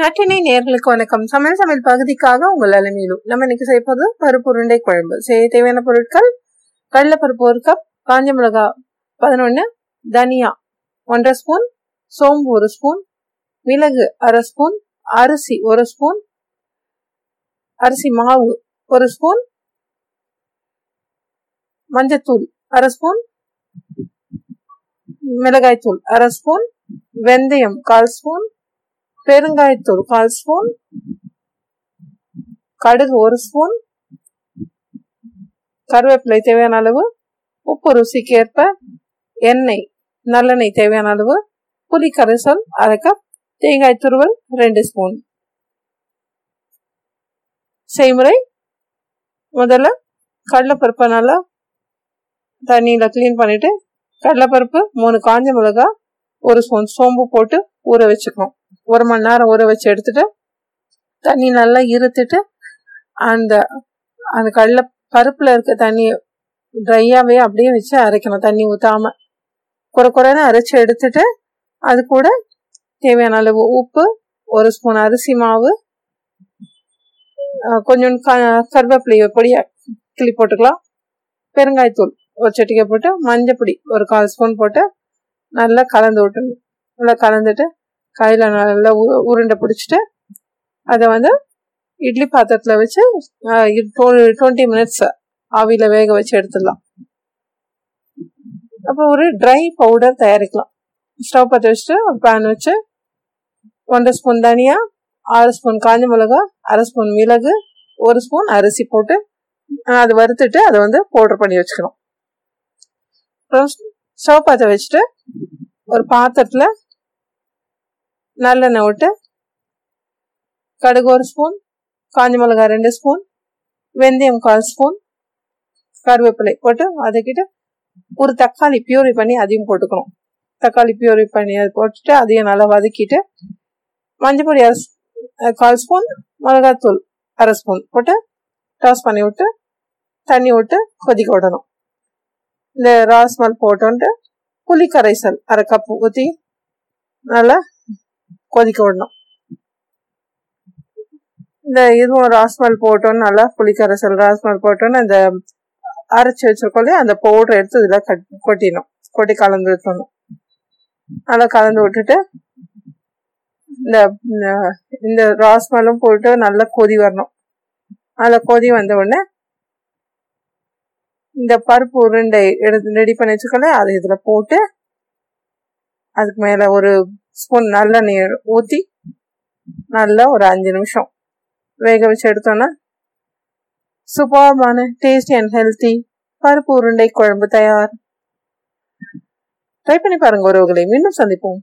நட்டினை நேர்களுக்கு வணக்கம். சமையல் சமையல் பகுதிக்காக உங்கள் அலமையிலும் நம்ம இன்னைக்கு செய்யப்போது பருப்பு உருண்டை குழம்பு. செய்ய தேவையான பொருட்கள் கடலைப்பருப்பு ஒரு கப் காஞ்ச மிளகா பதினொன்று தனியா ஒன்றரை ஸ்பூன் சோம்பு ஒரு ஸ்பூன் மிளகு அரை ஸ்பூன் அரிசி ஒரு ஸ்பூன் அரிசி மாவு ஒரு ஸ்பூன் மஞ்சத்தூள் அரை ஸ்பூன் மிளகாய்த்தூள் அரை ஸ்பூன் வெந்தயம் கால் ஸ்பூன் பெருங்காயத்தூள் கால் ஸ்பூன் கடுகு ஒரு ஸ்பூன் கருவேப்பிலை தேவையான அளவு உப்பு ருசிக்கு ஏற்ப எண்ணெய் நல்லெண்ணெய் தேவையான அளவு புளி கரைசல் அரை கப் தேங்காய் துருவல் ரெண்டு ஸ்பூன். செய்முறை முதல்ல கடலைப்பருப்பை நல்லா தண்ணியில் க்ளீன் பண்ணிட்டு கடலைப்பருப்பு மூணு காஞ்ச மிளகா ஒரு ஸ்பூன் சோம்பு போட்டு ஊற வச்சுக்கணும். ஒரு மணி நேரம் ஊற வச்சு எடுத்துட்டு தண்ணி நல்லா இருத்துட்டு அந்த அந்த கடல பருப்பில் இருக்க தண்ணி ட்ரையாகவே அப்படியே வச்சு அரைக்கணும். தண்ணி ஊற்றாமல் குறை குறைன்னு அரைச்சி எடுத்துட்டு அது கூட தேவையான அளவு உப்பு ஒரு ஸ்பூன் அரிசி மாவு கொஞ்சம் கருவேப்பிலையை பொடியாக கிளி போட்டுக்கலாம். பெருங்காயத்தூள் ஒரு சட்டிக்கை போட்டு மஞ்சப்பொடி ஒரு கால் ஸ்பூன் போட்டு நல்லா கலந்து விட்டணும் நல்லா கலந்துட்டு கையில் நல்லா உருண்டை பிடிச்சிட்டு அதை வந்து இட்லி பாத்திரத்தில் வச்சு டுவெண்ட்டி மினிட்ஸ் ஆவியில் வேக வச்சு எடுத்துடலாம். அப்புறம் ஒரு ட்ரை பவுடர் தயாரிக்கலாம். ஸ்டவ் பற்ற வச்சுட்டு பேன் வச்சு ஒன்றரை ஸ்பூன் தனியா ஆறு ஸ்பூன் காஞ்ச மிளகா அரை ஸ்பூன் மிளகு ஒரு ஸ்பூன் அரிசி போட்டு அதை வறுத்துட்டு அதை வந்து பவுடர் பண்ணி வச்சுக்கணும். அப்புறம் ஸ்டவ் பற்ற வச்சுட்டு ஒரு பாத்திரத்தில் நல்லெண்ணெய் விட்டு கடுகு ஒரு ஸ்பூன் காஞ்ச மிளகாய் ரெண்டு ஸ்பூன் வெந்தயம் கால் ஸ்பூன் கருவேப்பிலை போட்டு வதக்கிட்டு ஒரு தக்காளி பியூரி பண்ணி அதையும் போட்டுக்கணும். தக்காளி பியூரி பண்ணி அதை போட்டுட்டு அதையும் நல்லா வதக்கிட்டு மஞ்சள் பொடி அரை கால் ஸ்பூன் மிளகாத்தூள் அரை ஸ்பூன் போட்டு டாஸ் பண்ணி விட்டு தண்ணி விட்டு கொதிக்க விடணும். இந்த ராஸ்மல் போட்டோன்ட்டு புளி கரைசல் அரை கப்பு ஊற்றி நல்லா கொதிக்க விடணும். இந்த இதுவும் ராஸ்மல் போட்டோன்னு நல்லா புளிக்கரைசல் ராஸ்மல் போட்டோன்னு அந்த அரைச்சி வச்சிருக்கோம் அந்த பவுடர் எடுத்து இதில் கட் கொட்டிடணும். கொட்டி கலந்து விட்டுணும் நல்லா கலந்து விட்டுட்டு இந்த இந்த ராஸ்மலும் போட்டு நல்லா கொதி வரணும். அதில் கொதி வந்த உடனே இந்த பருப்பு உருண்டை எடுத்து ரெடி பண்ணி வச்சுக்கோங்க அதை இதில் போட்டு அதுக்கு மேலே ஒரு ஸ்பூன் நல்லெண்ணெய் ஊற்றி நல்லா ஒரு அஞ்சு நிமிஷம் வேக வச்சு எடுத்தோன்னா சூப்பர்பான டேஸ்டி அண்ட் ஹெல்த்தி பருப்பு உருண்டை குழம்பு தயார். ட்ரை பண்ணி பாருங்க ஒருவர்களை மீண்டும் சந்திப்போம்.